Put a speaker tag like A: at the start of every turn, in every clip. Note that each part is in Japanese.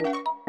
A: you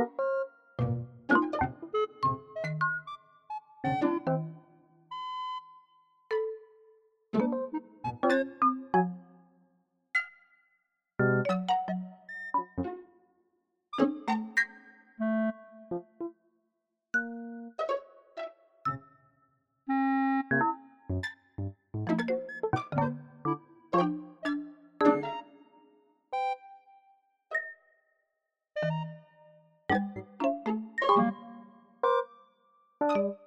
A: thank you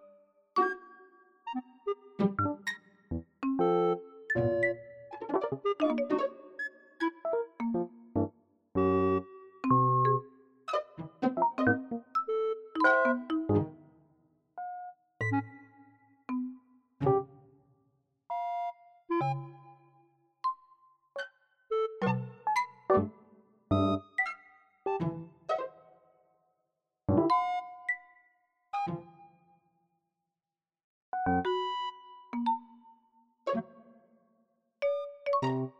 A: you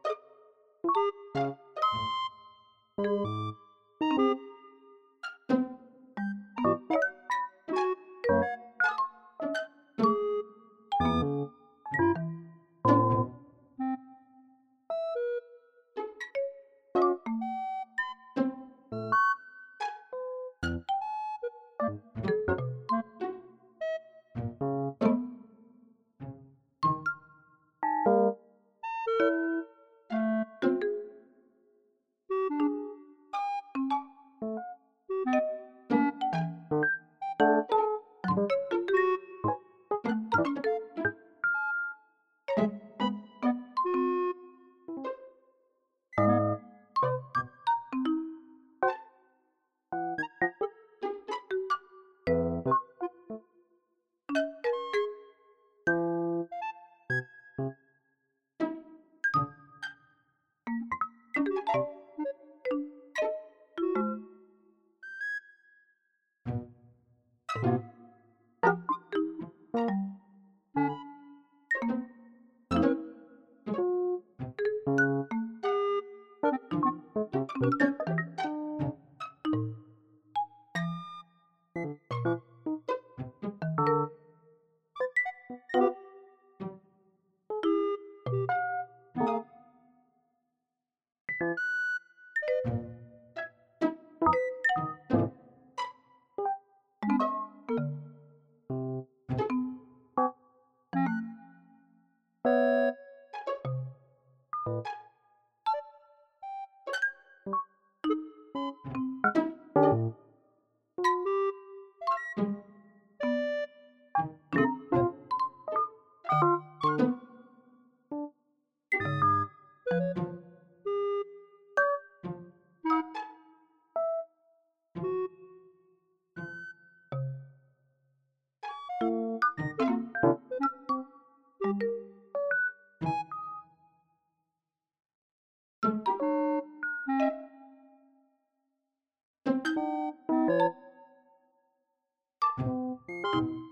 A: thank you you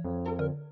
A: Thank you.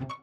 A: you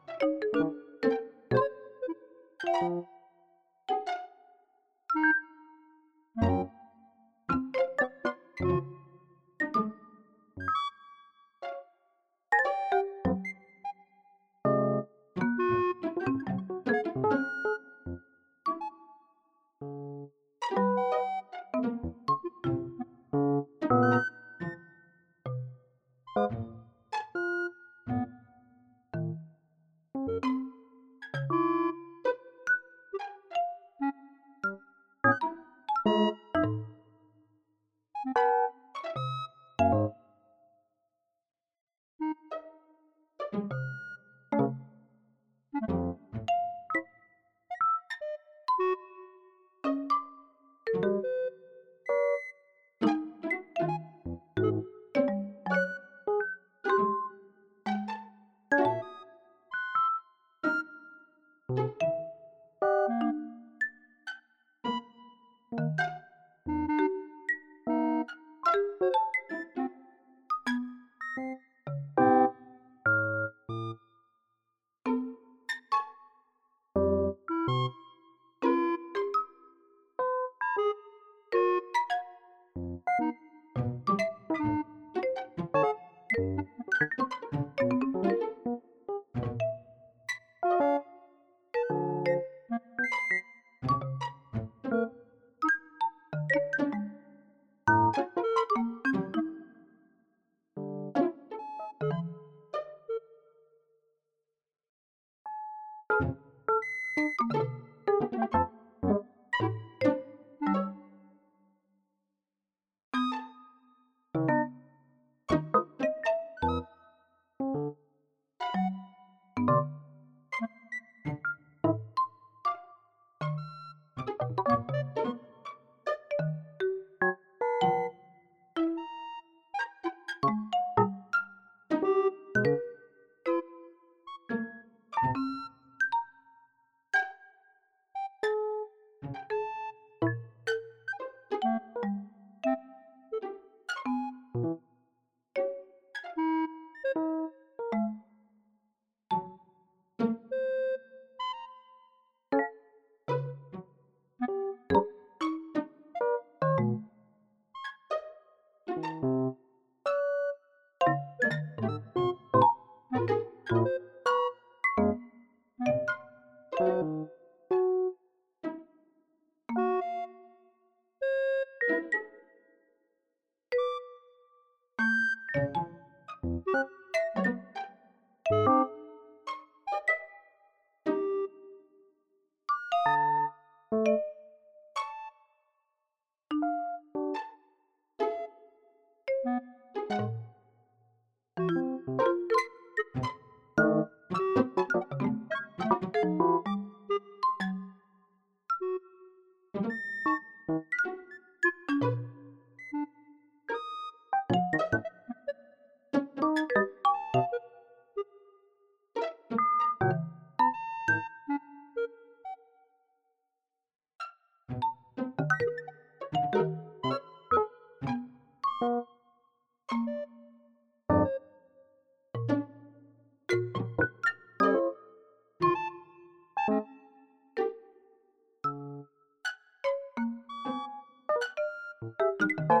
A: you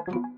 A: Thank you.